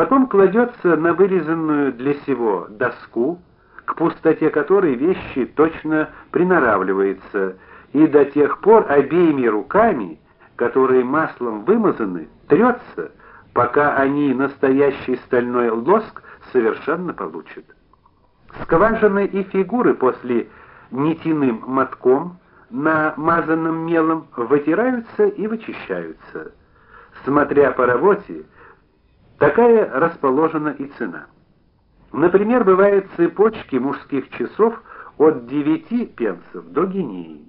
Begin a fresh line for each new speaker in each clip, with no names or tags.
Потом кладется на вырезанную для сего доску, к пустоте которой вещи точно приноравливается, и до тех пор обеими руками, которые маслом вымазаны, трется, пока они настоящий стальной лоск совершенно получат. Скважины и фигуры после нитиным мотком намазанным мелом вытираются и вычищаются. Смотря по работе, такая расположена и цена. Например, бывают цепочки мужских часов от 9 пенсов до гинеи.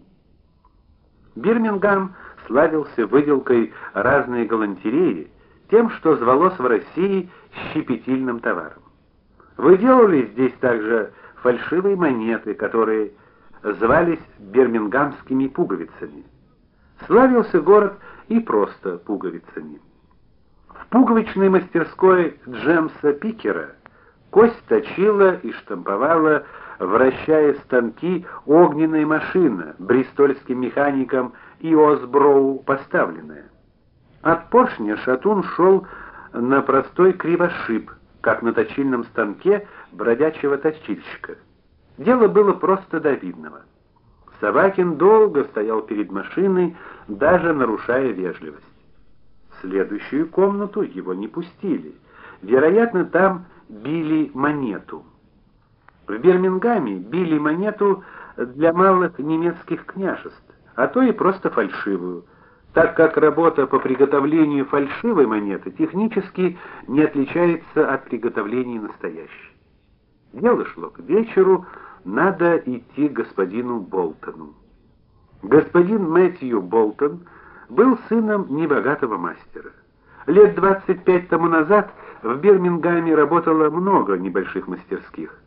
Бирмингам славился выделкой разной галантереи, тем, что звалось в России щепетильным товаром. Выделывались здесь также фальшивые монеты, которые звались бирмингамскими пуговицами. Славился город и просто пуговицами. Пуговичной мастерской Джемса Пикера кость точила и штамповала, вращая станки, огненная машина, бристольским механиком Иосброу поставленная. От поршня шатун шел на простой кривошип, как на точильном станке бродячего точильщика. Дело было просто до видного. Собакин долго стоял перед машиной, даже нарушая вежливость. Следующую комнату его не пустили. Вероятно, там били монету. В Бирмингаме били монету для малых немецких княжеств, а то и просто фальшивую, так как работа по приготовлению фальшивой монеты технически не отличается от приготовления настоящей. Дело шло к вечеру, надо идти к господину Болтону. Господин Мэтью Болтон был сыном небогатого мастера. Лет 25 тому назад в Бирмингаме работало много небольших мастерских.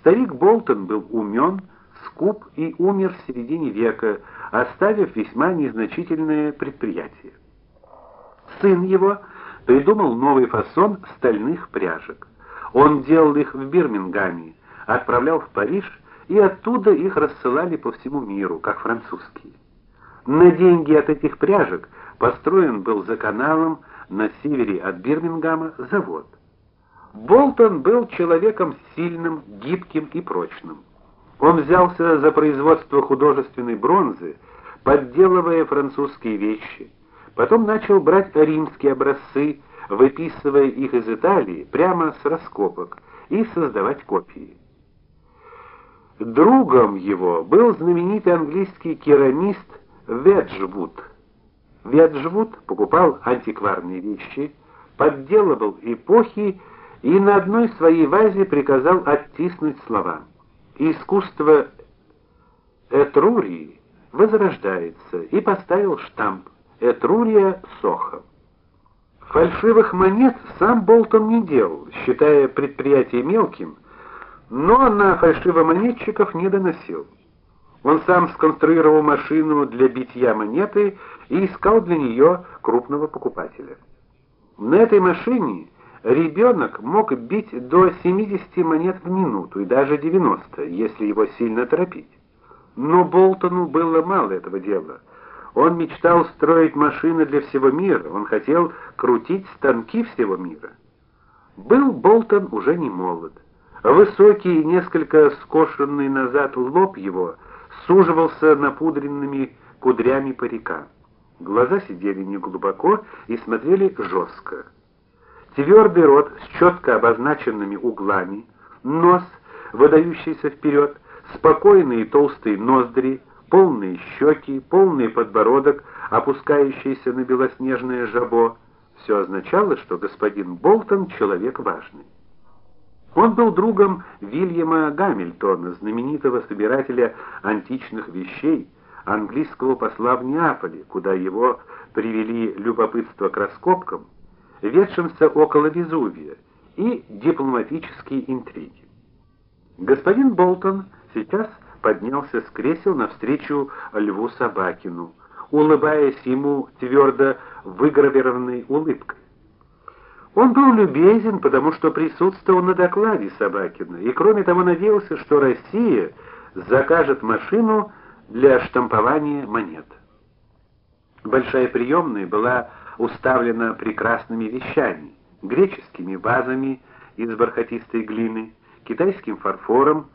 Старик Болтон был умен, скуп и умер в середине века, оставив весьма незначительное предприятие. Сын его придумал новый фасон стальных пряжек. Он делал их в Бирмингаме, отправлял в Париж, и оттуда их рассылали по всему миру, как французские. На деньги от этих пряжек построен был за каналом на севере от Бирмингема завод. Болтон был человеком сильным, гибким и прочным. Он взялся за производство художественной бронзы, подделывая французские вещи. Потом начал брать римские образцы, выписывая их из Италии прямо с раскопок и создавать копии. Другом его был знаменитый английский керамист Веджвуд. Веджвуд покупал антикварные вещи, подделывал эпохи и на одной своей вазе приказал оттиснуть слова: "Искусство Этрурии возрождается" и поставил штамп Этрурия Сохо. Фальшивых монет сам Болтон не делал, считая предприятие мелким но на фальшивомонетчиков не доносил. Он сам сконструировал машину для битья монеты и искал для нее крупного покупателя. На этой машине ребенок мог бить до 70 монет в минуту и даже 90, если его сильно торопить. Но Болтону было мало этого дела. Он мечтал строить машины для всего мира, он хотел крутить станки всего мира. Был Болтон уже не молод. Высокий, несколько скошенный назад лоб его суживался напудренными кудрями парика. Глаза сидели неглубоко и смотрели жестко. Твердый рот с четко обозначенными углами, нос, выдающийся вперед, спокойные толстые ноздри, полные щеки, полный подбородок, опускающийся на белоснежное жабо, все означало, что господин Болтон человек важный. Он был другом Вильяма Гамильтона, знаменитого собирателя античных вещей, английского посла в Неаполе, куда его привели любопытство к раскопкам, ведшимся около Везувия, и дипломатические интриги. Господин Болтон сейчас поднялся с кресел навстречу Льву Собакину, улыбаясь ему твердо выгравированной улыбкой. Он был любезен, потому что присутствовал на докладе Собакина, и кроме того надеялся, что Россия закажет машину для штампования монет. Большая приемная была уставлена прекрасными вещами: греческими вазами из бархатистой глины, китайским фарфором,